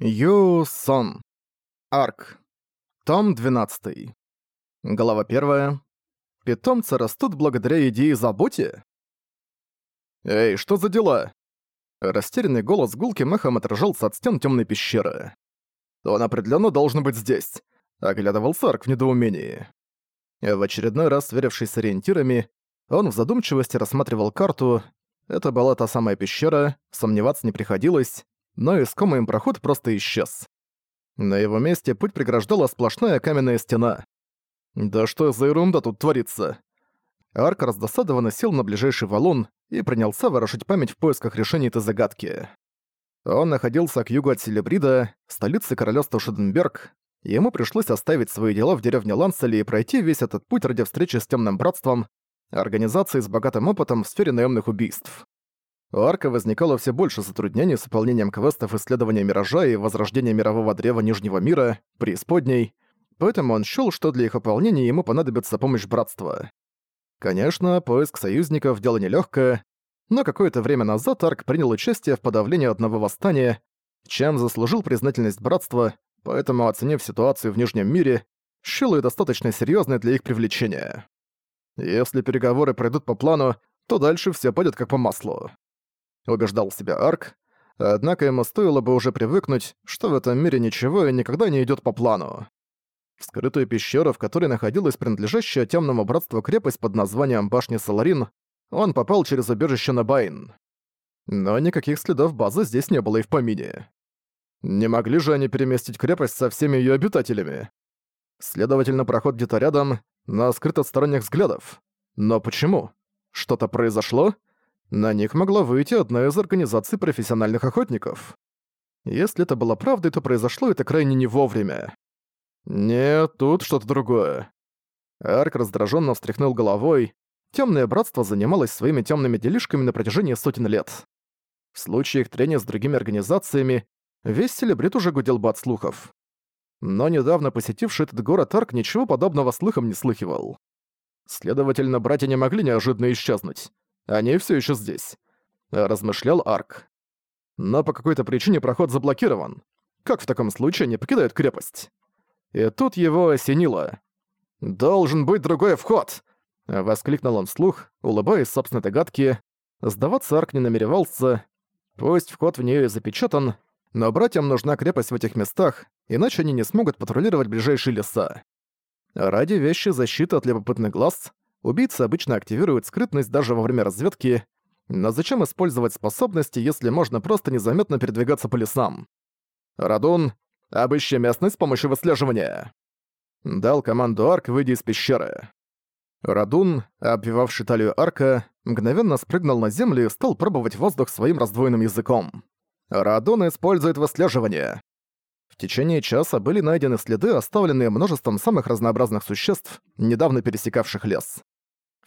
Ю Сон. Арк. Том 12. Глава 1. Питомцы растут благодаря идее заботе? «Эй, что за дела?» Растерянный голос гулким эхом отражался от стен темной пещеры. «Он определенно должен быть здесь», — оглядывался Арк в недоумении. В очередной раз, сверившись с ориентирами, он в задумчивости рассматривал карту. Это была та самая пещера, сомневаться не приходилось, но искомый им проход просто исчез. На его месте путь преграждала сплошная каменная стена. Да что за ерунда тут творится? Арк раздосадованно сел на ближайший валун и принялся ворошить память в поисках решения этой загадки. Он находился к югу от Селебрида, столицы королевства Шуденберг, и ему пришлось оставить свои дела в деревне Ланцели и пройти весь этот путь ради встречи с Темным Братством, организацией с богатым опытом в сфере наемных убийств. У Арка возникало все больше затруднений с выполнением квестов исследования Миража и возрождения мирового древа Нижнего мира, преисподней, поэтому он счёл, что для их выполнения ему понадобится помощь Братства. Конечно, поиск союзников – дело нелёгкое, но какое-то время назад Арк принял участие в подавлении одного восстания, чем заслужил признательность Братства, поэтому, оценив ситуацию в Нижнем мире, счёл её достаточно серьёзной для их привлечения. Если переговоры пройдут по плану, то дальше всё пойдёт как по маслу убеждал себя Арк, однако ему стоило бы уже привыкнуть, что в этом мире ничего и никогда не идёт по плану. В скрытую пещеру, в которой находилась принадлежащая Тёмному Братству крепость под названием Башня Саларин, он попал через убежище на Байн. Но никаких следов базы здесь не было и в помине. Не могли же они переместить крепость со всеми её обитателями? Следовательно, проход где-то рядом, но скрыт от сторонних взглядов. Но почему? Что-то произошло? На них могла выйти одна из организаций профессиональных охотников. Если это было правдой, то произошло это крайне не вовремя. Нет, тут что-то другое. Арк раздраженно встряхнул головой. Темное братство занималось своими темными делишками на протяжении сотен лет. В случае их трения с другими организациями, весь Селебрит уже гудел бы от слухов. Но недавно посетивший этот город Арк ничего подобного слухом не слыхивал. Следовательно, братья не могли неожиданно исчезнуть. Они все еще здесь», — размышлял Арк. «Но по какой-то причине проход заблокирован. Как в таком случае они покидают крепость?» И тут его осенило. «Должен быть другой вход!» — воскликнул он вслух, улыбаясь собственной догадке. Сдаваться Арк не намеревался. Пусть вход в нее и запечатан, но братьям нужна крепость в этих местах, иначе они не смогут патрулировать ближайшие леса. Ради вещи защиты от любопытных глаз Убийцы обычно активируют скрытность даже во время разведки, но зачем использовать способности, если можно просто незаметно передвигаться по лесам? Радун, обыщи местность с помощью выслеживания. Дал команду Арк, выйдя из пещеры. Радун, обвивавший талию Арка, мгновенно спрыгнул на землю и стал пробовать воздух своим раздвоенным языком. Радун использует выслеживание. В течение часа были найдены следы, оставленные множеством самых разнообразных существ, недавно пересекавших лес.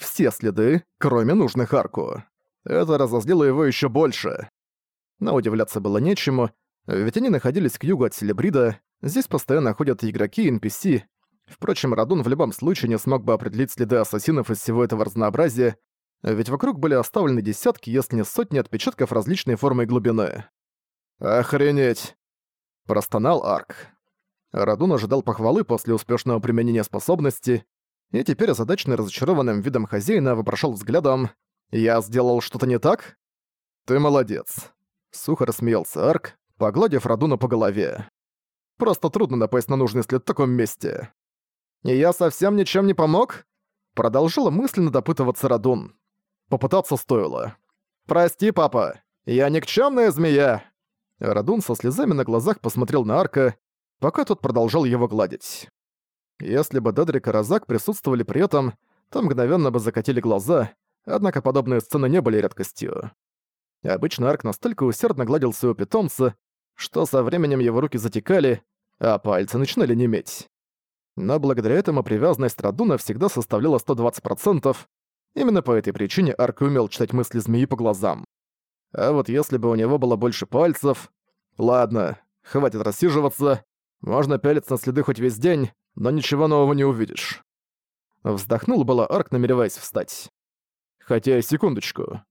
Все следы, кроме нужных арку. Это разозлило его еще больше. Но удивляться было нечему, ведь они находились к югу от Селебрида, здесь постоянно ходят игроки и NPC. Впрочем, Радун в любом случае не смог бы определить следы ассасинов из всего этого разнообразия, ведь вокруг были оставлены десятки, если не сотни отпечатков различной формы и глубины. «Охренеть!» Простонал Арк. Радун ожидал похвалы после успешного применения способности, и теперь озадаченный разочарованным видом хозяина вопрошал взглядом «Я сделал что-то не так?» «Ты молодец», — сухо рассмеялся Арк, погладив Радуна по голове. «Просто трудно напасть на нужный след в таком месте». «И я совсем ничем не помог?» Продолжила мысленно допытываться Радун. Попытаться стоило. «Прости, папа, я никчемная змея!» Радун со слезами на глазах посмотрел на Арка, пока тот продолжал его гладить. Если бы Дедрик и Розак присутствовали при этом, то мгновенно бы закатили глаза, однако подобные сцены не были редкостью. Обычно Арк настолько усердно гладил своего питомца, что со временем его руки затекали, а пальцы начинали неметь. Но благодаря этому привязанность Радуна всегда составляла 120%. Именно по этой причине Арк умел читать мысли змеи по глазам. А вот если бы у него было больше пальцев... Ладно, хватит рассиживаться. Можно пялиться на следы хоть весь день, но ничего нового не увидишь. Вздохнул было Арк, намереваясь встать. Хотя, секундочку.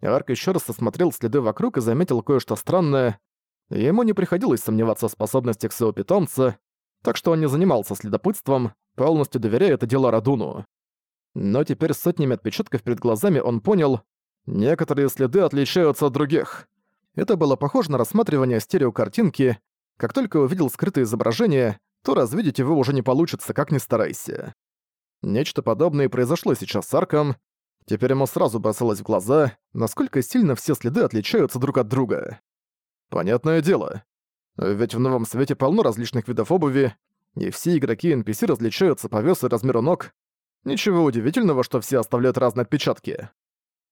Арк еще раз осмотрел следы вокруг и заметил кое-что странное. Ему не приходилось сомневаться в способностях своего питомца, так что он не занимался следопытством, полностью доверяя это дело Радуну. Но теперь с сотнями отпечатков перед глазами он понял, некоторые следы отличаются от других. Это было похоже на рассматривание стереокартинки. Как только увидел скрытое изображение, то развидеть его уже не получится, как ни старайся. Нечто подобное произошло сейчас с Арком. Теперь ему сразу бросалось в глаза, насколько сильно все следы отличаются друг от друга. Понятное дело. Ведь в новом свете полно различных видов обуви, и все игроки NPC различаются по весу и размеру ног. Ничего удивительного, что все оставляют разные отпечатки.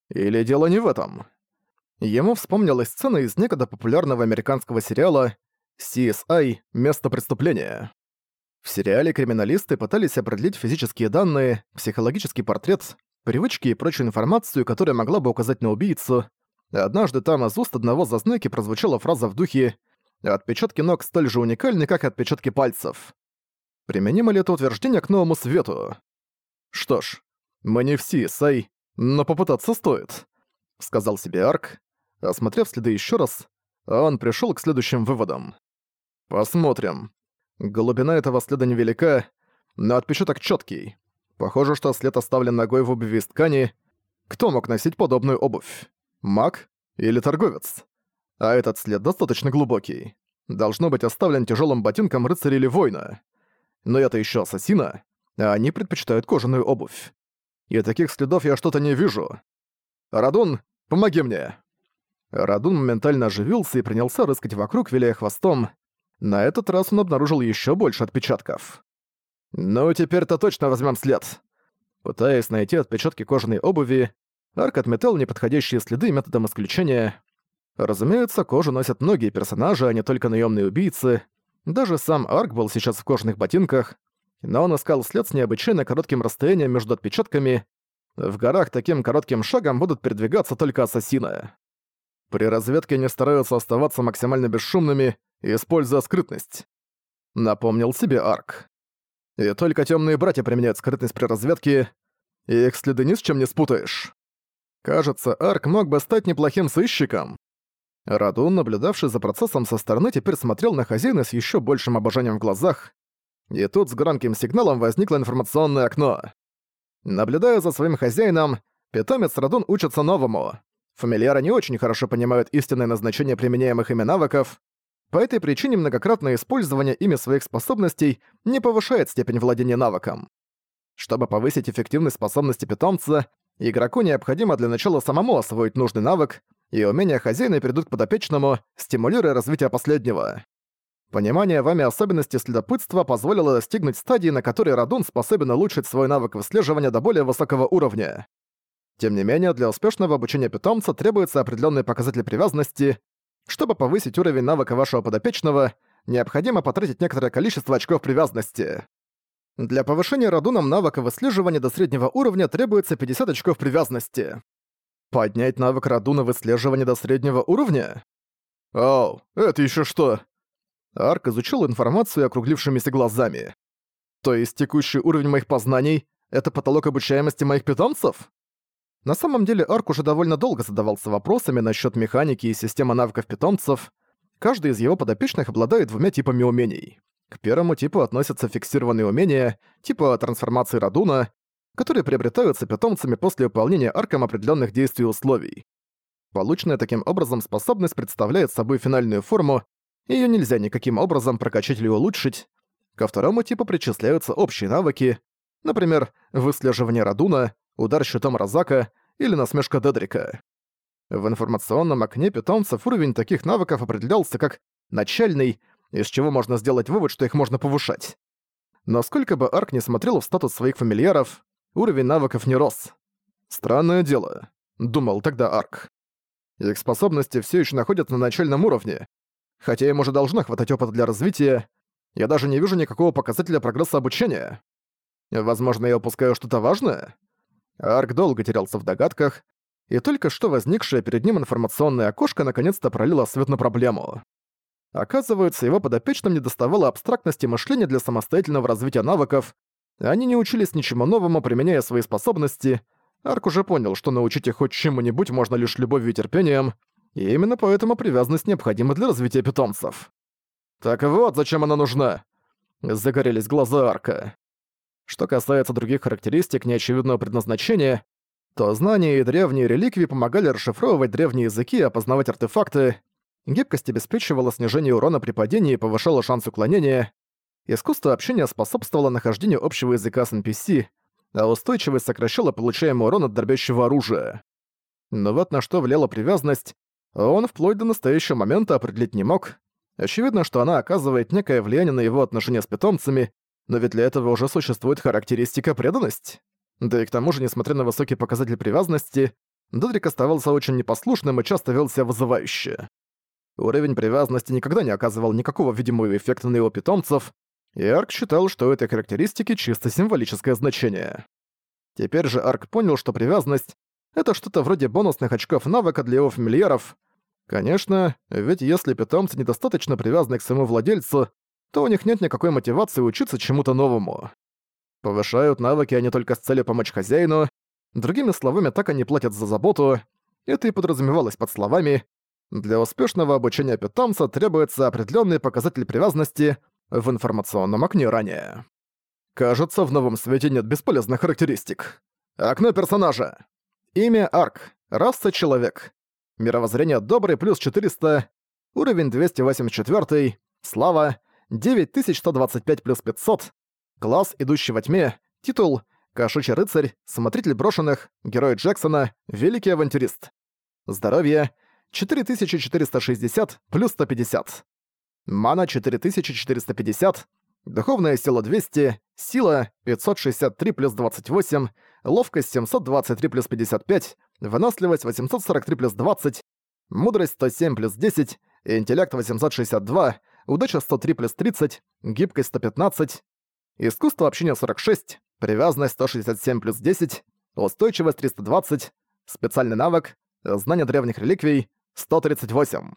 Или дело не в этом. Ему вспомнилась сцена из некогда популярного американского сериала CSI «Место преступления». В сериале криминалисты пытались определить физические данные, психологический портрет, привычки и прочую информацию, которая могла бы указать на убийцу. Однажды там из уст одного зазнайки прозвучала фраза в духе «Отпечатки ног столь же уникальны, как и отпечатки пальцев». Применимо ли это утверждение к новому свету? Что ж, мы не все, Сай, но попытаться стоит, сказал себе Арк. Осмотрев следы еще раз, он пришел к следующим выводам. Посмотрим. Глубина этого следа невелика, но отпечаток четкий. Похоже, что след оставлен ногой в обуви ткани. Кто мог носить подобную обувь? Маг или торговец? А этот след достаточно глубокий. Должно быть оставлен тяжелым ботинком рыцаря или воина но это еще ассасина, а они предпочитают кожаную обувь. И таких следов я что-то не вижу. Радун, помоги мне!» Радун моментально оживился и принялся рыскать вокруг, виляя хвостом. На этот раз он обнаружил еще больше отпечатков. «Ну, теперь-то точно возьмем след!» Пытаясь найти отпечатки кожаной обуви, Арк отметал неподходящие следы методом исключения. Разумеется, кожу носят многие персонажи, а не только наемные убийцы, даже сам Арк был сейчас в кожаных ботинках, но он искал след с необычайно коротким расстоянием между отпечатками. В горах таким коротким шагом будут передвигаться только ассасины. При разведке они стараются оставаться максимально бесшумными, используя скрытность. Напомнил себе Арк. И только темные братья применяют скрытность при разведке, и их следы ни с чем не спутаешь. Кажется, Арк мог бы стать неплохим сыщиком. Радун, наблюдавший за процессом со стороны, теперь смотрел на хозяина с еще большим обожанием в глазах. И тут с громким сигналом возникло информационное окно. Наблюдая за своим хозяином, питомец Радун учится новому. Фамильяры не очень хорошо понимают истинное назначение применяемых ими навыков, по этой причине многократное использование ими своих способностей не повышает степень владения навыком. Чтобы повысить эффективность способности питомца, игроку необходимо для начала самому освоить нужный навык, и умения хозяина перейдут к подопечному, стимулируя развитие последнего. Понимание вами особенностей следопытства позволило достигнуть стадии, на которой Радун способен улучшить свой навык выслеживания до более высокого уровня. Тем не менее, для успешного обучения питомца требуется определенный показатель привязанности. Чтобы повысить уровень навыка вашего подопечного, необходимо потратить некоторое количество очков привязанности. Для повышения Радуном навыка выслеживания до среднего уровня требуется 50 очков привязанности. Поднять навык Радуна выслеживания до среднего уровня? Оу, это еще что? Арк изучил информацию округлившимися глазами. То есть текущий уровень моих познаний — это потолок обучаемости моих питомцев? На самом деле Арк уже довольно долго задавался вопросами насчет механики и системы навыков питомцев. Каждый из его подопечных обладает двумя типами умений. К первому типу относятся фиксированные умения, типа трансформации Радуна, которые приобретаются питомцами после выполнения арком определенных действий и условий. Полученная таким образом способность представляет собой финальную форму, и её нельзя никаким образом прокачать или улучшить. Ко второму типу причисляются общие навыки, например, выслеживание Радуна, удар щитом Розака или насмешка Дедрика. В информационном окне питомцев уровень таких навыков определялся как «начальный», из чего можно сделать вывод, что их можно повышать. Но сколько бы Арк не смотрел в статус своих фамильяров, уровень навыков не рос. Странное дело, думал тогда Арк. Их способности все еще находятся на начальном уровне, хотя им уже должно хватать опыта для развития, я даже не вижу никакого показателя прогресса обучения. Возможно, я упускаю что-то важное? Арк долго терялся в догадках, и только что возникшее перед ним информационное окошко наконец-то пролило свет на проблему. Оказывается, его подопечным недоставало абстрактности мышления для самостоятельного развития навыков, они не учились ничему новому, применяя свои способности. Арк уже понял, что научить их хоть чему-нибудь можно лишь любовью и терпением. И именно поэтому привязанность необходима для развития питомцев. Так вот, зачем она нужна? Загорелись глаза Арка. Что касается других характеристик неочевидного предназначения, то знания и древние реликвии помогали расшифровывать древние языки и опознавать артефакты, гибкость обеспечивала снижение урона при падении и повышала шанс уклонения, искусство общения способствовало нахождению общего языка с NPC, а устойчивость сокращала получаемый урон от дробящего оружия. Но вот на что влияла привязанность, он вплоть до настоящего момента определить не мог. Очевидно, что она оказывает некое влияние на его отношения с питомцами, но ведь для этого уже существует характеристика преданность. Да и к тому же, несмотря на высокий показатель привязанности, Додрик оставался очень непослушным и часто вел себя вызывающе. Уровень привязанности никогда не оказывал никакого видимого эффекта на его питомцев, и Арк считал, что у этой характеристики чисто символическое значение. Теперь же Арк понял, что привязанность — это что-то вроде бонусных очков навыка для его фамильяров. Конечно, ведь если питомцы недостаточно привязаны к своему владельцу, то у них нет никакой мотивации учиться чему-то новому. Повышают навыки они только с целью помочь хозяину. Другими словами, так они платят за заботу. Это и подразумевалось под словами. Для успешного обучения питомца требуется определенный показатель привязанности в информационном окне ранее. Кажется, в новом свете нет бесполезных характеристик. Окно персонажа. Имя Арк. Раса Человек. Мировоззрение Добрый плюс 400. Уровень 284. Слава 9125 плюс 500. Класс «Идущий во тьме», титул «Кошачий рыцарь», «Смотритель брошенных», «Герой Джексона», «Великий авантюрист». Здоровье 4460 плюс 150. Мана 4450, духовная сила 200, сила 563 плюс 28, ловкость 723 плюс 55, выносливость 843 плюс 20, мудрость 107 плюс 10, интеллект 862, удача 103 плюс 30, гибкость 115, Искусство общения 46, привязанность 167 плюс 10, устойчивость 320, специальный навык, знание древних реликвий 138.